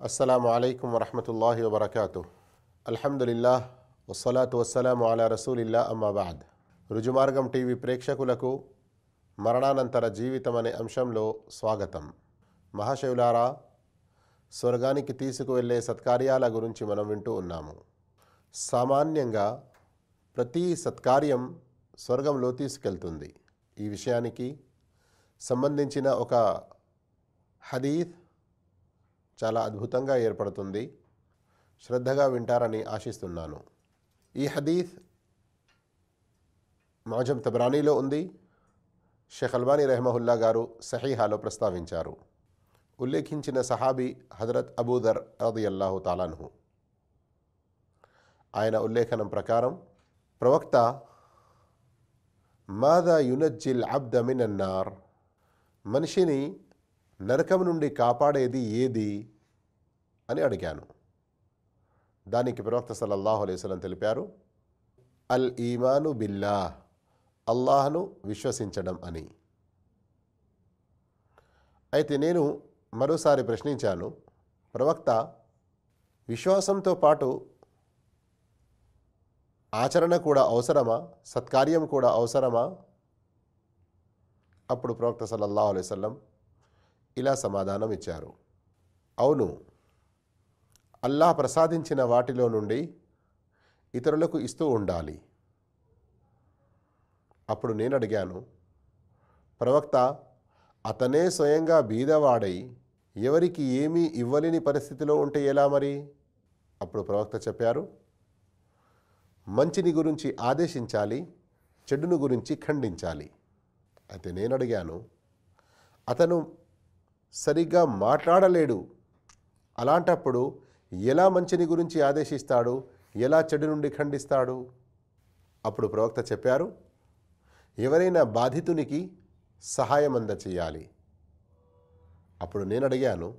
అస్సలాము అలైకుం వరహమతుల్లాహి వబర్కాతు అల్హమ్దుల్లా వసలాతు వస్సలాము అలా రసూలిల్లా అమ్మాబాద్ రుజుమార్గం టీవీ ప్రేక్షకులకు మరణానంతర జీవితం అనే అంశంలో స్వాగతం. మహాశివులారా స్వర్గానికి తీసుకువెళ్ళే సత్కార్యాల గురించి మనం వింటూ ఉన్నాము. సామాన్యంగా ప్రతి సత్కార్యం స్వర్గంలో తీసుకెళ్తుంది. ఈ విషయానికి సంబంధించిన ఒక హదీఫ్ చాలా అద్భుతంగా ఏర్పడుతుంది. శ్రద్ధగా వింటారని ఆశిస్తున్నాను. ఈ హదీఫ్ మాజం తబ్రానీలో ఉంది. షేఖ్ అల్బానీ రెహమహుల్లా గారు సహీహాలో ప్రస్తావించారు. ఉల్లేఖించిన సహాబీ హజరత్ అబూదర్ అది అల్లాహు తాలాన్హు. ఆయన ఉల్లేఖనం ప్రకారం ప్రవక్త మాదా యునజ్జిల్ అబ్దమినన్నార్ మనిషిని నరకం నుండి కాపాడేది ఏది అని అడిగాను. దానికి ప్రవక్త సల్లల్లాహు అలైవలం తెలిపారు అల్ ఈమాను బిల్లా అల్లాహను విశ్వసించడం అని. అయితే నేను మరోసారి ప్రశ్నించాను ప్రవక్త విశ్వాసంతో పాటు ఆచరణ కూడా అవసరమా సత్కార్యం కూడా అవసరమా? అప్పుడు ప్రవక్త సల్లల్లాహు అలైహి ఇలా సమాధానం ఇచ్చారు. అవును అల్లాహ్ ప్రసాదించిన వాటిలో నుండి ఇతరులకు ఇస్తూ ఉండాలి. అప్పుడు నేను అడిగాను ప్రవక్త అతనే స్వయంగా బీదవాడై ఎవరికి ఏమీ ఇవ్వలేని పరిస్థితిలో ఉంటే ఎలా మరి? అప్పుడు ప్రవక్త చెప్పారు మంచిని గురించి ఆదేశించాలి చెడును గురించి ఖండించాలి. అయితే నేను అడిగాను అతను సరిగ్గా మాట్లాడలేడు. అలాంటప్పుడు ఎలా మంచిని గురించి ఆదేశిస్తాడు? ఎలా చెడు నుండి ఖండిస్తాడు? అప్పుడు ప్రవక్త చెప్పారు ఎవరైనా బాధితునికి సహాయం అందచేయాలి. అప్పుడు నేను అడిగాను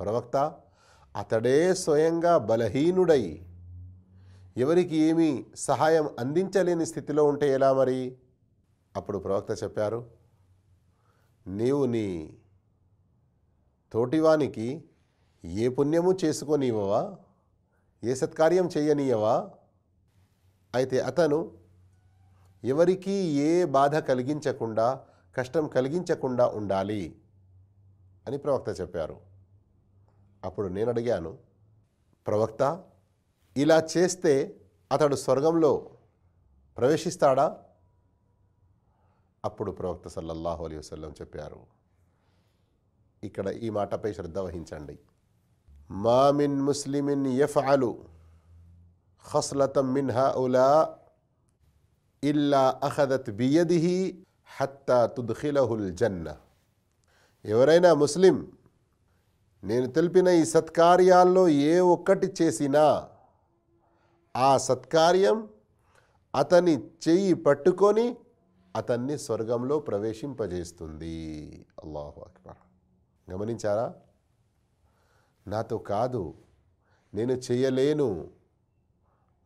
ప్రవక్త అతడే స్వయంగా బలహీనుడై ఎవరికి ఏమీ సహాయం అందించలేని స్థితిలో ఉంటే ఎలా మరి? అప్పుడు ప్రవక్త చెప్పారు నీవు నీ తోటివానికి ఏ పుణ్యము చేసుకోనివ్వవా? ఏ సత్కార్యం చేయనీయవా? అయితే అతను ఎవరికీ ఏ బాధ కలిగించకుండా కష్టం కలిగించకుండా ఉండాలి అని ప్రవక్త చెప్పారు. అప్పుడు నేను అడిగాను ప్రవక్త ఇలా చేస్తే అతడు స్వర్గంలో ప్రవేశిస్తాడా? అప్పుడు ప్రవక్త సల్లల్లాహు అలీ వసల్లం చెప్పారు ఇక్కడ ఈ మాటపై శ్రద్ధ వహించండి. మామిన్ ముస్లిమిన్ యఫ్అలు ఖస్లతం మిన్హా ఉలా ఇల్లా అహదత్ బియదిహి హత్తా తుద్ఖిలహుల్ జన్న. ఎవరైనా ముస్లిం నేను తెలిపిన ఈ సత్కార్యాల్లో ఏ ఒక్కటి చేసినా ఆ సత్కార్యం అతని చెయ్యి పట్టుకొని అతన్ని స్వర్గంలో ప్రవేశింపజేస్తుంది. అల్లాహు అక్బర్. గమనించారా? నాతో కాదు నేను చేయలేను.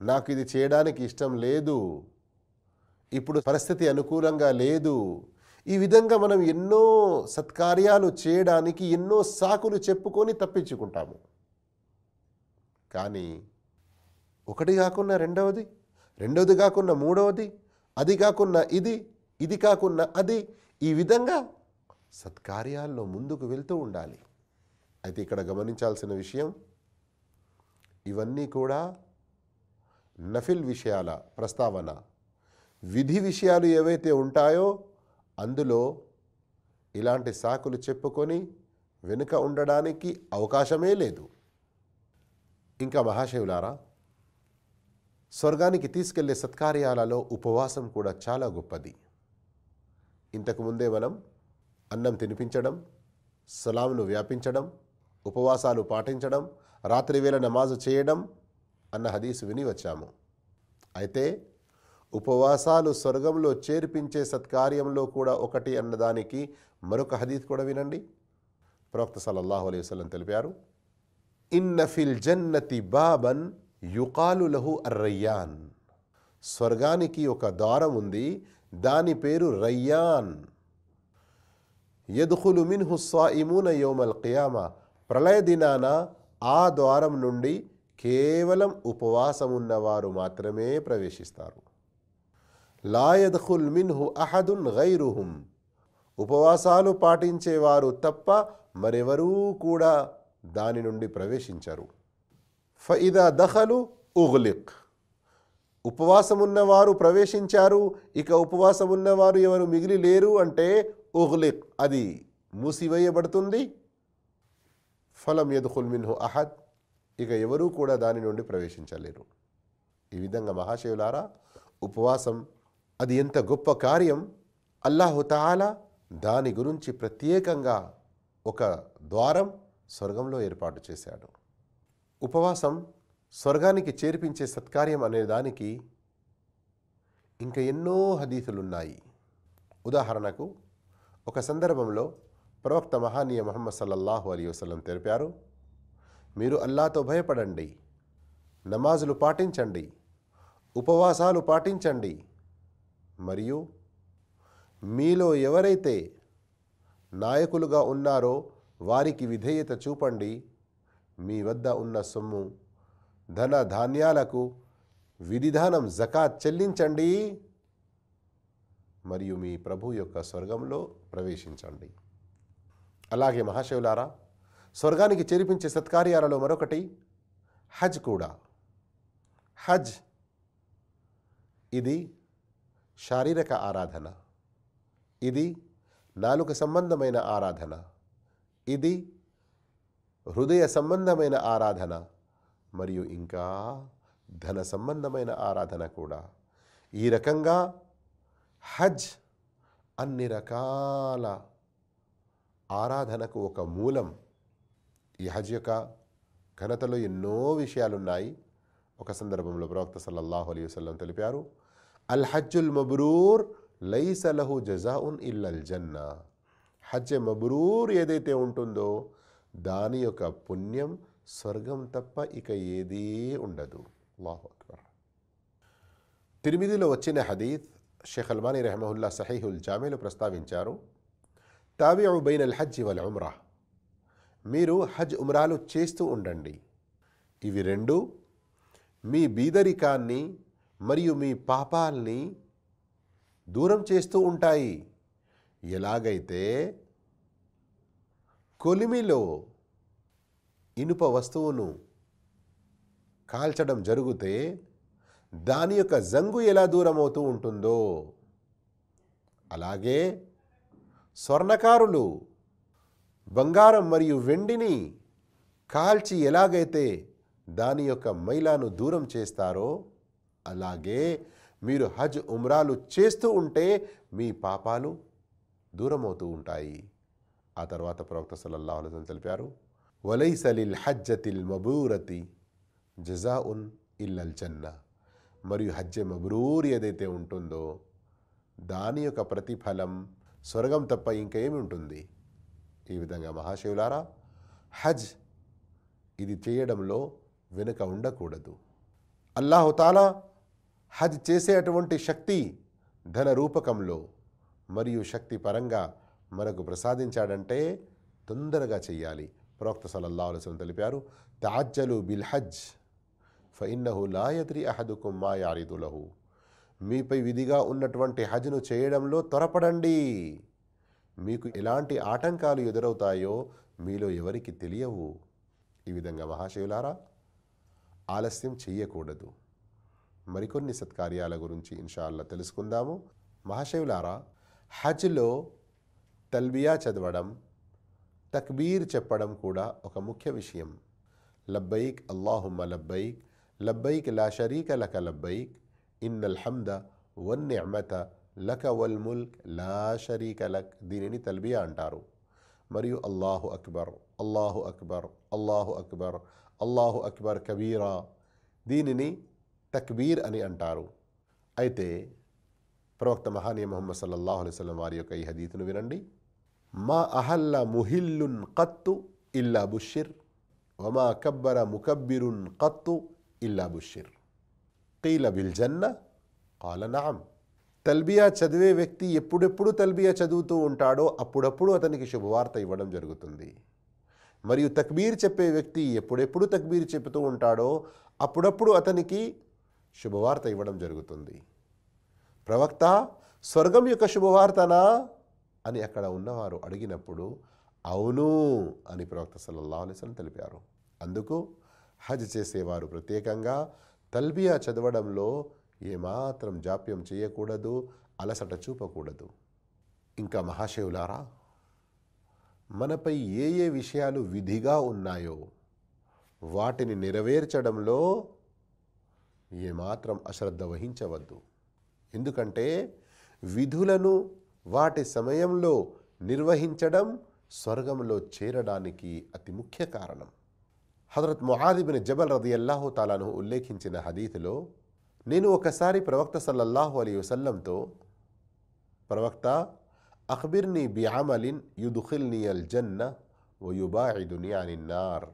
నాకు ఇది చేయడానికి ఇష్టం లేదు. ఇప్పుడు పరిస్థితి అనుకూలంగా లేదు. ఈ విధంగా మనం ఎన్నో సత్కార్యాలు చేయడానికి ఎన్నో సాకులు చెప్పుకొని తప్పించుకుంటాము. కానీ ఒకటి కాకుండా రెండవది రెండవది కాకుండా మూడవది అది కాకుండా ఇది ఇది కాకుండా అది ఈ విధంగా సత్కార్యాల్లో ముందుకు వెళ్తూ ఉండాలి. అయితే ఇక్కడ గమనించాల్సిన విషయం ఇవన్నీ కూడా నఫిల్ విషయాల ప్రస్తావన. విధి విషయాలు ఏవైతే ఉంటాయో అందులో ఇలాంటి సాకులు చెప్పుకొని వెనుక ఉండడానికి అవకాశమే లేదు. ఇంకా మహాశివులారా స్వర్గానికి తీసుకెళ్ళే సత్కార్యాలలో ఉపవాసం కూడా చాలా గొప్పది. ఇంతకుముందే మనం అన్నం తినిపించడం సలాంను వ్యాపించడం ఉపవాసాలు పాటించడం రాత్రివేళ నమాజు చేయడం అన్న హదీసు విని వచ్చాము. అయితే ఉపవాసాలు స్వర్గంలో చేర్పించే సత్కార్యంలో కూడా ఒకటి అన్నదానికి మరొక హదీస్ కూడా వినండి. ప్రవక్త సల్లల్లాహు అలైహి వసలం తెలిపారు ఇన్నఫిల్ జన్నతి బాబన్ యుకాలు లహు అర్రయ్యాన్. స్వర్గానికి ఒక ద్వారం ఉంది దాని పేరు రయ్యాన్. యదుఖులు మిన్హు స్వాయిమూన యోమల్ ఖియామా ప్రళయ దినాన ఆ ద్వారం నుండి కేవలం ఉపవాసం ఉన్నవారు మాత్రమే ప్రవేశిస్తారు. లాయద్ఖుల్ మిన్హు అహదున్ గైరుహుం. ఉపవాసాలు పాటించేవారు తప్ప మరెవరూ కూడా దాని నుండి ప్రవేశించరు. ఫయిదా దఖలు ఉగ్లిక్. ఉపవాసం ఉన్నవారు ప్రవేశించారు ఇక ఉపవాసం ఉన్నవారు ఎవరు మిగిలి లేరు అంటే ఉగ్లిక్ అది మూసివేయబడుతుంది. ఫలం యదుఖుల్ మిన్హు అహద్. ఇక ఎవరూ కూడా దాని నుండి ప్రవేశించలేరు. ఈ విధంగా మహాశివులారా ఉపవాసం అది ఎంత గొప్ప కార్యం. అల్లాహుతాల దాని గురించి ప్రత్యేకంగా ఒక ద్వారం స్వర్గంలో ఏర్పాటు చేశాడు. ఉపవాసం స్వర్గానికి చేర్పించే సత్కార్యం అనే దానికి ఇంకా ఎన్నో హదీసులున్నాయి. ఉదాహరణకు ఒక సందర్భంలో ప్రవక్త మహానీయ మహమ్మద్ సల్లల్లాహు అలీ వసలం తెలిపారు మీరు అల్లాతో భయపడండి నమాజులు పాటించండి ఉపవాసాలు పాటించండి మరియు మీలో ఎవరైతే నాయకులుగా ఉన్నారో వారికి విధేయత చూపండి. మీ వద్ద ఉన్న సొమ్ము ధన ధాన్యాలకు విధిధానం జకాత్ చెల్లించండి. మరియు మీ ప్రభు యొక్క స్వర్గంలో ప్రవేశించండి. అలాగే మహాశివులారా స్వర్గానికి చేరిపించే సత్కార్యాలలో మరొకటి హజ్ కూడా. హజ్ ఇది శారీరక ఆరాధన. ఇది నాలుక సంబంధమైన ఆరాధన. ఇది హృదయ సంబంధమైన ఆరాధన మరియు ఇంకా ధన సంబంధమైన ఆరాధన కూడా. ఈ రకంగా హజ్ అన్ని రకాల ఆరాధనకు ఒక మూలం. ఈ హజ్ యొక్క ఘనతలో ఎన్నో విషయాలున్నాయి. ఒక సందర్భంలో ప్రవక్త సల్లల్లాహు అలీ వసల్లం తెలిపారు అల్ హజ్జుల్ మబ్రూర్ లైసలహు జజాఉన్ ఇల్లల్ జన్నా. హజ్ మబ్రూర్ ఏదైతే ఉంటుందో దాని యొక్క పుణ్యం స్వర్గం తప్ప ఇక ఏదీ ఉండదు. అల్లాహు అక్బర్. తిరిమిదిలో వచ్చిన హదీత్ షేఖ్ అల్బానీ రెహమహుల్లా సహీహుల్ జామీలు ప్రస్తావించారు తాబియు బైన్ అల్ హజ్ వల్ ఉమ్రా. మీరు హజ్ ఉమ్రాలు చేస్తూ ఉండండి. ఇవి రెండు మీ బీదరికాన్ని మరియు మీ పాపాల్ని దూరం చేస్తూ ఉంటాయి. ఎలాగైతే కొలిమిలో ఇనుప వస్తువును కాల్చడం జరిగితే దాని యొక్క జంగు ఎలా దూరం అవుతూ ఉంటుందో. అలాగే స్వర్ణకారులు బంగారం మరియు వెండిని కాల్చి ఎలాగైతే దాని యొక్క మైలాను దూరం చేస్తారో అలాగే మీరు హజ్ ఉమ్రాలు చేస్తూ ఉంటే మీ పాపాలు దూరమవుతూ ఉంటాయి. ఆ తర్వాత ప్రవక్త సల్లల్లాహు అలైహి తెలిపారు వలైసలిల్ హజ్జతిల్ మబూరతి జజా ఉన్ ఇల్లల్ జన్న. మరియు హజ్జ మబ్రూర్ ఏదైతే ఉంటుందో దాని యొక్క ప్రతిఫలం స్వర్గం తప్ప ఇంకేమి ఉంటుంది? ఈ విధంగా మహాశివులారా హజ్ ఇది చేయడంలో వెనుక ఉండకూడదు. అల్లాహుతాలా హజ్ చేసేటువంటి శక్తి ధన రూపకంలో మరియు శక్తి పరంగా మనకు ప్రసాదించాడంటే తొందరగా చెయ్యాలి. ప్రవక్త సలల్లా అలసం తెలిపారు తాజ్జలు బిల్ హజ్. ఫయిన్నహు లాయత్రి అహదుకుం మా యారిదులహు మీపై విధిగా ఉన్నటువంటి హజ్ను చేయడంలో త్వరపడండి. మీకు ఎలాంటి ఆటంకాలు ఎదురవుతాయో మీలో ఎవరికి తెలియవు. ఈ విధంగా మహాశివులారా ఆలస్యం చెయ్యకూడదు. మరికొన్ని సత్కార్యాల గురించి ఇన్షాల్లా తెలుసుకుందాము. మహాశివులారా హజ్లో తల్బియా చదవడం తక్బీర్ చెప్పడం కూడా ఒక ముఖ్య విషయం. లబ్బైక్ అల్లాహుమ్మ లబ్బైక్ లబ్బైక్ లా షరీక లక లబ్బైక్ ఇన్నల్ హమ్ద వన్నిఅమత లక వల్ ముల్క్ లా షరీక లక్ దీనిని తల్బియా అంటారు మరియు అల్లాహు అక్బర్ అల్లాహు అక్బర్ అల్లాహు అక్బర్ అల్లాహు అక్బర్ కబీరా దీనిని తక్బీర్ అని అంటారు అయితే ప్రవక్త మహానీయ ముహమ్మద్ సల్లల్లాహు అలైహి వసల్లం వారి యొక్క ఈ హదీతును వినండి మా అహల్ల ముహిల్లున్ కత్తు ఇల్లా బుషిర్ వమా కబ్బర ముకబ్బిరున్ కత్తు ఇల్లా బుషిర్ కీల బిల్ జన్న కాల నామ్ తల్బియా చదివే వ్యక్తి ఎప్పుడెప్పుడు తల్బియా చదువుతూ ఉంటాడో అప్పుడప్పుడు అతనికి శుభవార్త ఇవ్వడం జరుగుతుంది మరియు తక్బీర్ చెప్పే వ్యక్తి ఎప్పుడెప్పుడు తక్బీర్ చెబుతూ ఉంటాడో అప్పుడప్పుడు అతనికి శుభవార్త ఇవ్వడం జరుగుతుంది ప్రవక్త స్వర్గం యొక్క శుభవార్తనా అని అక్కడ ఉన్నవారు అడిగినప్పుడు అవును అని ప్రవక్త సల్లల్లా అలైహి తెలిపారు. అందుకు హజ్ చేసేవారు. ప్రత్యేకంగా తల్బియా చదవడంలో ఏమాత్రం జాప్యం చేయకూడదు అలసట చూపకూడదు. ఇంకా మహాశివులారా మనపై ఏ ఏ విషయాలు విధిగా ఉన్నాయో వాటిని నెరవేర్చడంలో ఏమాత్రం అశ్రద్ధ వహించవద్దు. ఎందుకంటే విధులను వాటి సమయంలో నిర్వహించడం స్వర్గంలో చేరడానికి అతి ముఖ్య కారణం. హజరత్ మొహాదిబిన్ జబల్ రది అల్లాహు తాలాను ఉల్లేఖించిన హదీతులో నేను ఒకసారి ప్రవక్త సల్లల్లాహు అలీ వసల్లంతో ప్రవక్త అఖ్బిర్ని బియామలిన్ యుదుఖిల్ని అల్ జన్న వయుబాయిదుని అనిన్నార్.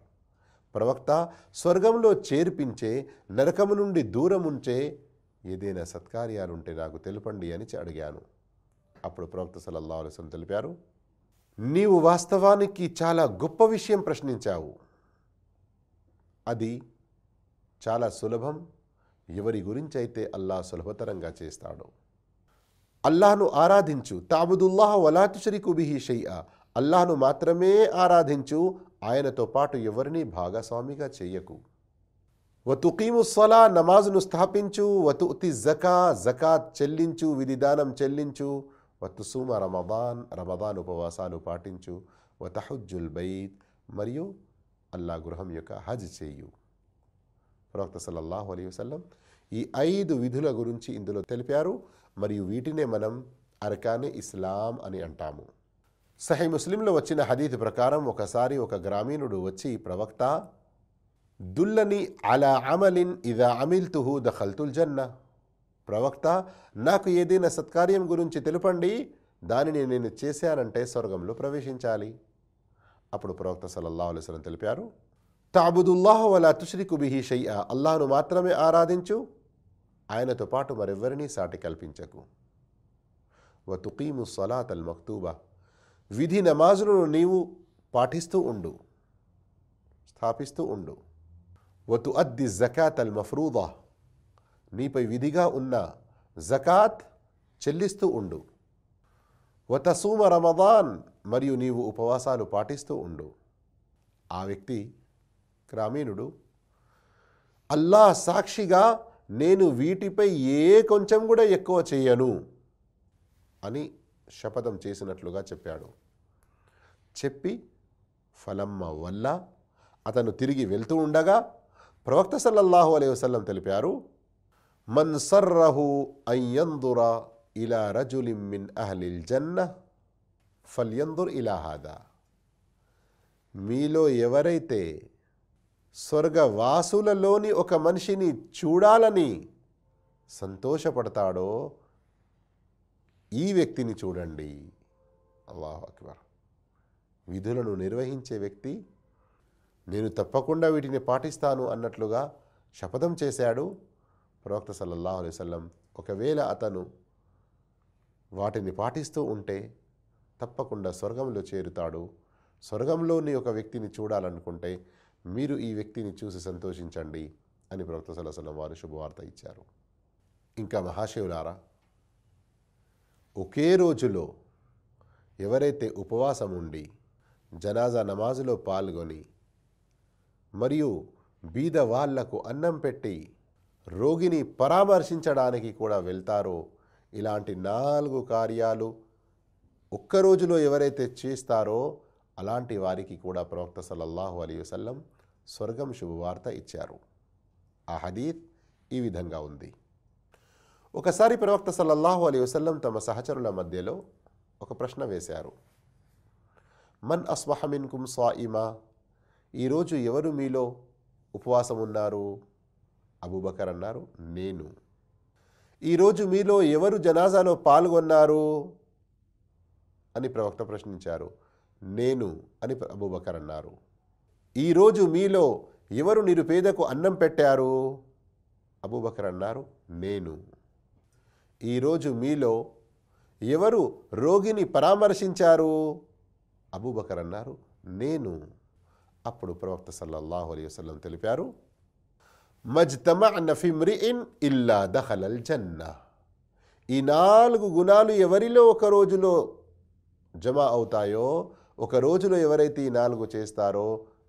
ప్రవక్త స్వర్గంలో చేర్పించే నరకము నుండి దూరం ఉంచే ఏదైనా సత్కార్యాలుంటే నాకు తెలుపండి అని అడిగాను. అప్పుడు ప్రవక్త సల్లల్లాహు అలైహి తెలిపారు నీవు వాస్తవానికి చాలా గొప్ప విషయం ప్రశ్నించావు. అది చాలా సులభం. ఎవరి గురించి అయితే అల్లా సులభతరంగా చేస్తాడో. అల్లాను ఆరాధించు. తాబుదుల్లాహ వలాతుషరికు బిహి షయ్య అల్లాహను మాత్రమే ఆరాధించు. ఆయనతో పాటు ఎవరిని భాగస్వామిగా చెయ్యకు వతుకీముస్సలా నమాజును స్థాపించు. వతుతి జకా జకాత్ చెల్లించు. విధిదానం చెల్లించు. వతుసుమ రమదాన్ రమదాన్ ఉపవాసాలు పాటించు. వతహుజ్జుల్ బైత్. మరియు అల్లా గృహం యొక్క హజ్ చేయు. ప్రవక్త సల్లల్లాహు అలీ వసల్లం ఈ ఐదు విధుల గురించి ఇందులో తెలిపారు. మరియు వీటినే మనం అర్కానే ఇస్లాం అని అంటాము. సహీ ముస్లింలో వచ్చిన హదీద్ ప్రకారం ఒకసారి ఒక గ్రామీణుడు వచ్చి ప్రవక్త దుల్లని అలా అమలిన్ ఇదా అమిల్తుహు దఖల్తుల్ జన్న. ప్రవక్త నాకు ఏదైనా సత్కార్యం గురించి తెలుపండి. దానిని నేను చేశానంటే స్వర్గంలో ప్రవేశించాలి. అప్పుడు ప్రవక్త సల్లల్లాహు అలైహి తెలిపారు తాబుదుల్లాహ్ వలా తుష్రికు బిహి షయ్యా అల్లాను మాత్రమే ఆరాధించు ఆయనతో పాటు మరెవ్వరినీ సాటి కల్పించకు. వ తుకీము సలాత్ అల్ మక్తూబా. విధి నమాజులను నీవు పాటిస్తూ ఉండు స్థాపిస్తూ ఉండు. వతు అద్ది జకాత్ అల్ మఫ్రూదా. నీపై విధిగా ఉన్న జకాత్ చెల్లిస్తూ ఉండు. వతసూమ రమదాన్ మరియు నీవు ఉపవాసాలు పాటిస్తూ ఉండు. ఆ వ్యక్తి గ్రామీణుడు. అల్లా సాక్షిగా నేను వీటిపై ఏ కొంచెం కూడా ఎక్కువ చేయను అని శపథం చేసినట్లుగా చెప్పాడు. చెప్పి ఫలమ్మ వల్ల అతను తిరిగి వెళ్తూ ఉండగా ప్రవక్త సల్లల్లాహు అలైహి వసల్లం తెలిపారు మన్ సర్రహు అయ్యందురా ఇలా రజులిం మిన్ అహ్లిల్ జన్న ఫల్యందుర్ ఇలా హాదా మీలో ఎవరైతే స్వర్గవాసులలోని ఒక మనిషిని చూడాలని సంతోషపడతాడో ఈ వ్యక్తిని చూడండి. అల్లాహ్ అక్బర్. విధులను నిర్వహించే వ్యక్తి నేను తప్పకుండా వీటిని పాటిస్తాను అన్నట్లుగా శపథం చేశాడు. ప్రవక్త సల్లల్లాహు అలైవల్లం ఒకవేళ అతను వాటిని పాటిస్తూ ఉంటే తప్పకుండా స్వర్గంలో చేరుతాడు. స్వర్గంలోని ఒక వ్యక్తిని చూడాలనుకుంటే మీరు ఈ వ్యక్తిని చూసి సంతోషించండి అని ప్రవక్త సల్లల్లాహు వారు శుభవార్త ఇచ్చారు. ఇంకా మహాశివులారా ఒకే రోజులో ఎవరైతే ఉపవాసం ఉండి జనాజా నమాజులో పాల్గొని మరియు బీద వాళ్ళకు అన్నం పెట్టి రోగిని పరామర్శించడానికి కూడా వెళ్తారో ఇలాంటి నాలుగు కార్యాలు ఒక్క రోజులో ఎవరైతే చేస్తారో అలాంటి వారికి కూడా ప్రవక్త సల్లల్లాహు అలీ వసల్లం స్వర్గం శుభవార్త ఇచ్చారు. ఆ హదీత్ ఈ విధంగా ఉంది. ఒకసారి ప్రవక్త సల్లల్లాహు అలీ వసల్లం తమ సహచరుల మధ్యలో ఒక ప్రశ్న వేశారు. మన్ అస్వహమిన్ కుమ్ స్వాయిమా ఈరోజు ఎవరు మీలో ఉపవాసం ఉన్నారు అబూబకర్ అన్నారు నేను. ఈరోజు మీలో ఎవరు జనాజాలో పాల్గొన్నారు? అని ప్రవక్త ప్రశ్నించారు. నేను అని అబూబకర్ అన్నారు. ఈరోజు మీలో ఎవరు నిరుపేదకు అన్నం పెట్టారు? అబూబకర్ అన్నారు నేను. ఈరోజు మీలో ఎవరు రోగిని పరామర్శించారు? అబూబకర్ అన్నారు నేను. అప్పుడు ప్రవక్త సల్లల్లాహు అలైహి వసల్లం తెలిపారు మజ్తమఅన ఫిమ్రిఇన్ ఇల్లా దహలల్ జన్నా ఈ నాలుగు గుణాలు ఎవరిలో ఒక రోజులో జమ అవుతాయో ఒక రోజులో ఎవరైతే ఈ నాలుగు చేస్తారో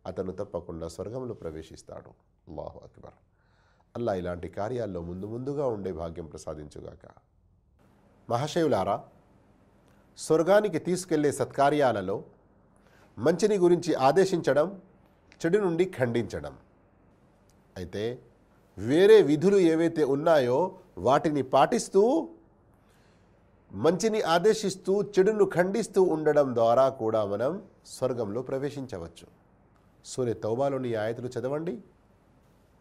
అతను తప్పకుండా స్వర్గంలో ప్రవేశిస్తాడు అల్లాహు అక్బర్ అల్లా ఇలాంటి కార్యాల్లో ముందు ముందుగా ఉండే భాగ్యం ప్రసాదించుగాక మహాశయులారా స్వర్గానికి తీసుకెళ్ళే సత్కార్యాలలో మంచిని గురించి ఆదేశించడం చెడు నుండి ఖండించడం అయితే వేరే విధులు ఏవైతే ఉన్నాయో వాటిని పాటిస్తూ మంచిని ఆదేశిస్తూ చెడును ఖండిస్తూ ఉండడం ద్వారా కూడా మనం స్వర్గంలో ప్రవేశించవచ్చు. సూర్య తౌబాలోని ఆయతులు చదవండి.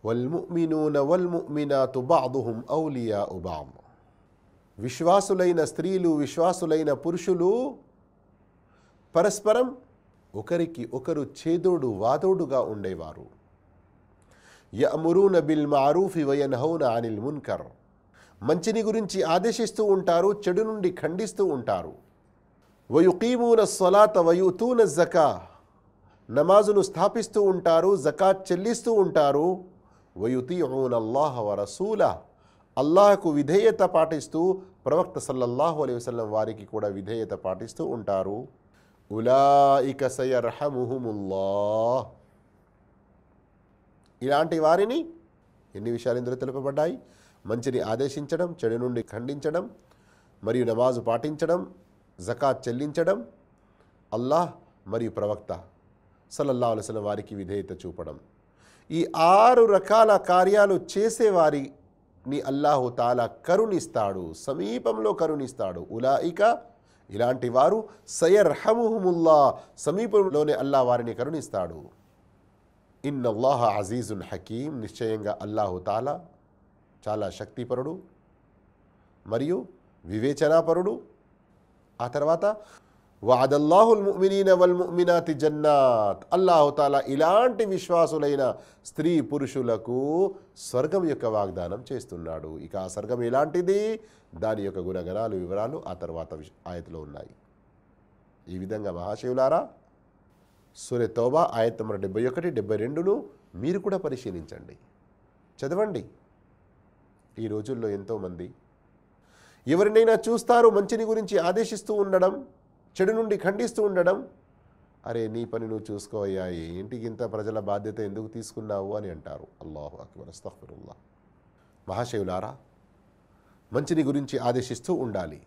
వల్ముమినూన వల్ముమినాతు బాదుహుం ఔలియా ఉబామ్ విశ్వాసులైన స్త్రీలు విశ్వాసులైన పురుషులు పరస్పరం ఒకరికి ఒకరు చేదోడు వాదోడుగా ఉండేవారు. యమురూన బిల్ మారూఫి వయన్హౌన అనిల్ మున్కర్. మంచిని గురించి ఆదేశిస్తూ ఉంటారు చెడు నుండి ఖండిస్తూ ఉంటారు. వయుకీమూన సొలాత వయుతూన జకా నమాజును స్థాపిస్తూ ఉంటారు జకాత్ చెల్లిస్తూ ఉంటారు. వయుతీఊన అల్లాహ వ అల్లాహకు విధేయత పాటిస్తూ ప్రవక్త సల్లల్లాహు అలై వసలం వారికి కూడా విధేయత పాటిస్తూ ఉంటారు. ఉలాయిక సయర్హముహుముల్లాహ్. ఇలాంటి వారిని ఎన్ని విషయాలు ఇందులో తెలుపబడ్డాయి? మంచిని ఆదేశించడం చెడు నుండి ఖండించడం మరియు నమాజు పాటించడం జకాత్ చెల్లించడం అల్లాహ్ మరియు ప్రవక్త సల్లల్లా అలసిన వారికి విధేయత చూపడం. ఈ ఆరు రకాల కార్యాలు చేసేవారిని అల్లాహు తాలా కరుణిస్తాడు సమీపంలో కరుణిస్తాడు. ఉలాయిక ఇలాంటి వారు సయర్హముహుముల్లా సమీపంలోనే అల్లా వారిని కరుణిస్తాడు. ఇన్ అల్లాహ అజీజున్ హకీం నిశ్చయంగా అల్లాహు తాలా చాలా శక్తిపరుడు మరియు వివేచనాపరుడు. ఆ తర్వాత వాదల్లాహుల్ ముమినీన వల్ ముమినాతి జన్నాత్ అల్లాహుతాలా ఇలాంటి విశ్వాసులైన స్త్రీ పురుషులకు స్వర్గం యొక్క వాగ్దానం చేస్తున్నాడు. ఇక ఆ స్వర్గం ఎలాంటిది? దాని యొక్క గుణగణాలు వివరాలు ఆ తర్వాత ఆయతలో ఉన్నాయి. ఈ విధంగా మహాశివులారా సూర్య తోబా ఆయత్ నెంబర్ డెబ్బై ఒకటి డెబ్బై రెండును మీరు కూడా పరిశీలించండి. చదవండి. ఈ రోజుల్లో ఎంతోమంది ఎవరినైనా చూస్తారు మంచిని గురించి ఆదేశిస్తూ ఉండడం చెడు నుండి ఖండిస్తూ ఉండడం. అరే నీ పని నువ్వు చూసుకోవయ్యా ఏంటికి ఇంత ప్రజల బాధ్యత ఎందుకు తీసుకున్నావు అని అంటారు. అల్లాహు అక్బర్ అస్తఫరుల్లా మహాశివులారా మంచిని గురించి ఆదేశిస్తూ ఉండాలి.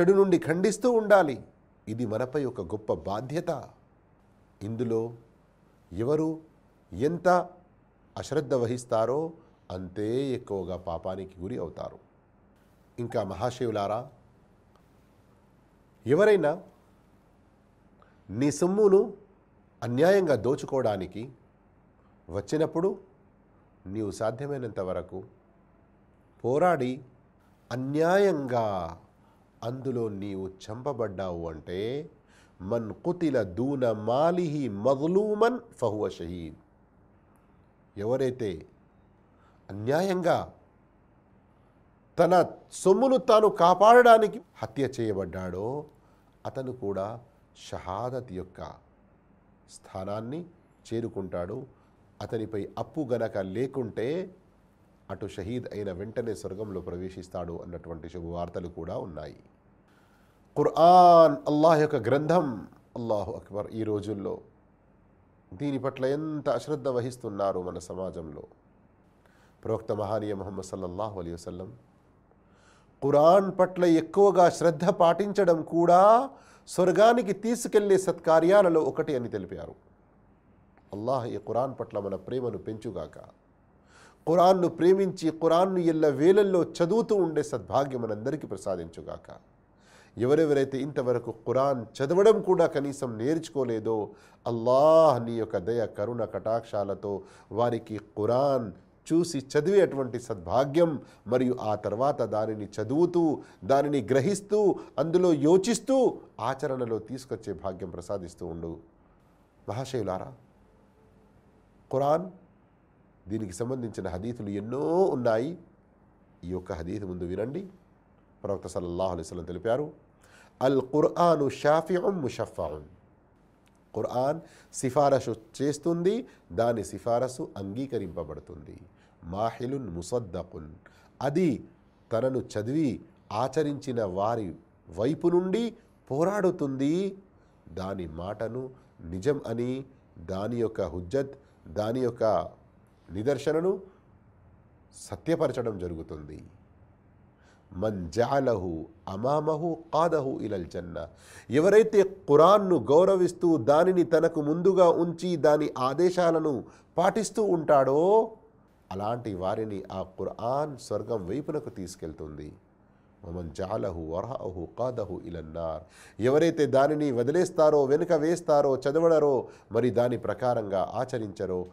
చెడు నుండి ఖండిస్తూ ఉండాలి. ఇది మనపై ఒక గొప్ప బాధ్యత. ఇందులో ఎవరు ఎంత అశ్రద్ధ వహిస్తారో అంతే ఎక్కువగా పాపానికి గురి అవుతారు. ఇంకా మహాశివులారా ఎవరైనా నీ సొమ్మును అన్యాయంగా దోచుకోవడానికి వచ్చినప్పుడు నీవు సాధ్యమైనంత వరకు పోరాడి అన్యాయంగా అందులో నీవు చంపబడ్డావు అంటే మన్ కుతిల దూన మాలిహి మజ్లూమన్ ఫహువ షహీద్ ఎవరైతే అన్యాయంగా తన సొమ్మును తాను కాపాడడానికి హత్య చేయబడ్డాడో అతను కూడా షహాదత్ యొక్క స్థానాన్ని చేరుకుంటాడు. అతనిపై అప్పు గనక లేకుంటే అటు షహీద్ అయిన వెంటనే స్వర్గంలో ప్రవేశిస్తాడు అన్నటువంటి శుభవార్తలు కూడా ఉన్నాయి. ఖుర్ఆన్ అల్లాహ్ యొక్క గ్రంథం అల్లాహు అక్బర్ ఈ రోజుల్లో దీని పట్ల ఎంత అశ్రద్ధ వహిస్తున్నారు మన సమాజంలో? ప్రవక్త మహానీయ మొహమ్మద్ సల్లల్లాహు అలీ వసల్లం. ఖురాన్ పట్ల ఎక్కువగా శ్రద్ధ పాటించడం కూడా స్వర్గానికి తీసుకెళ్ళే సత్కార్యాలలో ఒకటి అని తెలిపారు. అల్లాహ్ ఈ ఖురాన్ పట్ల మన ప్రేమను పెంచుగాక. ఖురాన్ను ప్రేమించి ఖురాన్ను ఎల్ల వేలల్లో చదువుతూ ఉండే సద్భాగ్యం మనందరికీ ప్రసాదించుగాక. ఎవరెవరైతే ఇంతవరకు ఖురాన్ చదవడం కూడా కనీసం నేర్చుకోలేదో అల్లాహ్ నీ యొక్క దయ కరుణ కటాక్షాలతో వారికి ఖురాన్ చూసి చదివేటువంటి సద్భాగ్యం మరియు ఆ తర్వాత దానిని చదువుతూ దానిని గ్రహిస్తూ అందులో యోచిస్తూ ఆచరణలో తీసుకొచ్చే భాగ్యం ప్రసాదిస్తూ ఉండు. మహాశయులారా ఖురాన్ దీనికి సంబంధించిన హదీతులు ఎన్నో ఉన్నాయి. ఈ యొక్క హదీత్ ముందు వినండి. ప్రవక్త సల్లల్లాహు అలైహి తెలిపారు అల్ ఖుర్ఆను షాఫిఉం ముషఫాన్ ఖుర్ఆన్ సిఫారసు చేస్తుంది దాని సిఫారసు అంగీకరింపబడుతుంది. మాహిలున్ ముసద్దకున్ అది తనను చదివి ఆచరించిన వారి వైపు నుండి పోరాడుతుంది. దాని మాటను నిజం అని దాని యొక్క హుజ్జత్ దాని యొక్క నిదర్శనను సత్యపరచడం జరుగుతుంది. మన్ జాలహు అమామహు కాదహు ఇలల్ జన్న. ఎవరైతే ఖురాన్ను గౌరవిస్తూ దానిని తనకు ముందుగా ఉంచి దాని ఆదేశాలను పాటిస్తూ ఉంటాడో అలాంటి వారిని ఆ ఖురాన్ స్వర్గం వైపునకు తీసుకెళ్తుంది. మమన్ జాలహు వరహహు కాదహు ఇలన్నార్ ఎవరైతే దానిని వదిలేస్తారో వెనుక వేస్తారో చదవడరో మరి దాని ప్రకారంగా ఆచరించరో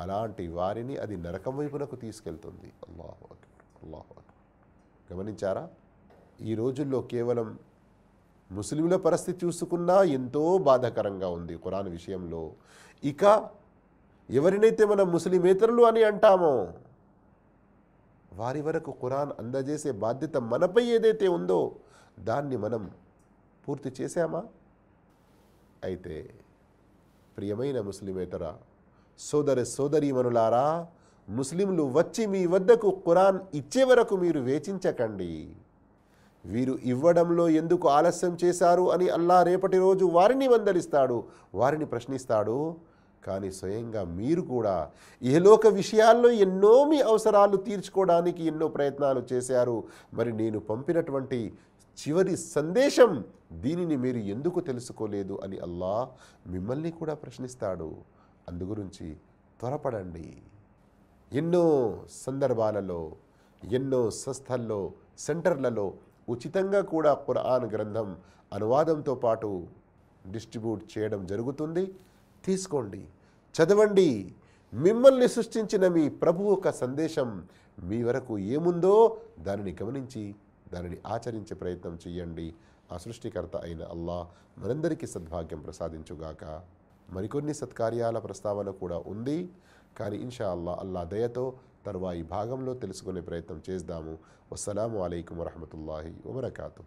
అలాంటి వారిని అది నరకం వైపునకు తీసుకెళ్తుంది. అల్లాహు అక్బర్. అల్లాహు గమనించారా? ఈ రోజుల్లో కేవలం ముస్లింల పరిస్థితి చూసుకున్నా ఎంతో బాధాకరంగా ఉంది ఖురాన్ విషయంలో. ఇక ఎవరినైతే మనం ముస్లిమేతరులు అని అంటామో వారి వరకు ఖురాన్ అందజేసే బాధ్యత మనపై ఏదైతే ఉందో దాన్ని మనం పూర్తి చేశామా? అయితే ప్రియమైన ముస్లిమేతర సోదరి సోదరీమణులారా ముస్లింలు వచ్చి మీ వద్దకు ఖురాన్ ఇచ్చే వరకు మీరు వేచించకండి. వీరు ఇవ్వడంలో ఎందుకు ఆలస్యం చేశారు అని అల్లా రేపటి రోజు వారిని మందలిస్తాడు వారిని ప్రశ్నిస్తాడు. కానీ స్వయంగా మీరు కూడా ఏలోక విషయాల్లో ఎన్నో మీ అవసరాలు తీర్చుకోవడానికి ఎన్నో ప్రయత్నాలు చేశారు. మరి నేను పంపినటువంటి చివరి సందేశం దీనిని మీరు ఎందుకు తెలుసుకోలేదు అని అల్లా మిమ్మల్ని కూడా ప్రశ్నిస్తాడు. అందుగురించి త్వరపడండి. ఎన్నో సందర్భాలలో ఎన్నో సంస్థల్లో సెంటర్లలో ఉచితంగా కూడా ఖురాన్ గ్రంథం అనువాదంతో పాటు డిస్ట్రిబ్యూట్ చేయడం జరుగుతుంది. తీసుకోండి. చదవండి. మిమ్మల్ని సృష్టించిన మీ ప్రభు ఒక సందేశం మీ వరకు ఏముందో దానిని గమనించి దానిని ఆచరించే ప్రయత్నం చేయండి. ఆ సృష్టికర్త అయిన అల్లాహ్ మనందరికీ సద్భాగ్యం ప్రసాదించుగాక. మరికొన్ని సత్కార్యాల ప్రస్తావన కూడా ఉంది. కానీ ఇన్షా అల్లా అల్లా దయతో తరువాయి భాగంలో తెలుసుకునే ప్రయత్నం చేద్దాము. అస్సలం అయికం వరహమూల వబర్కాతు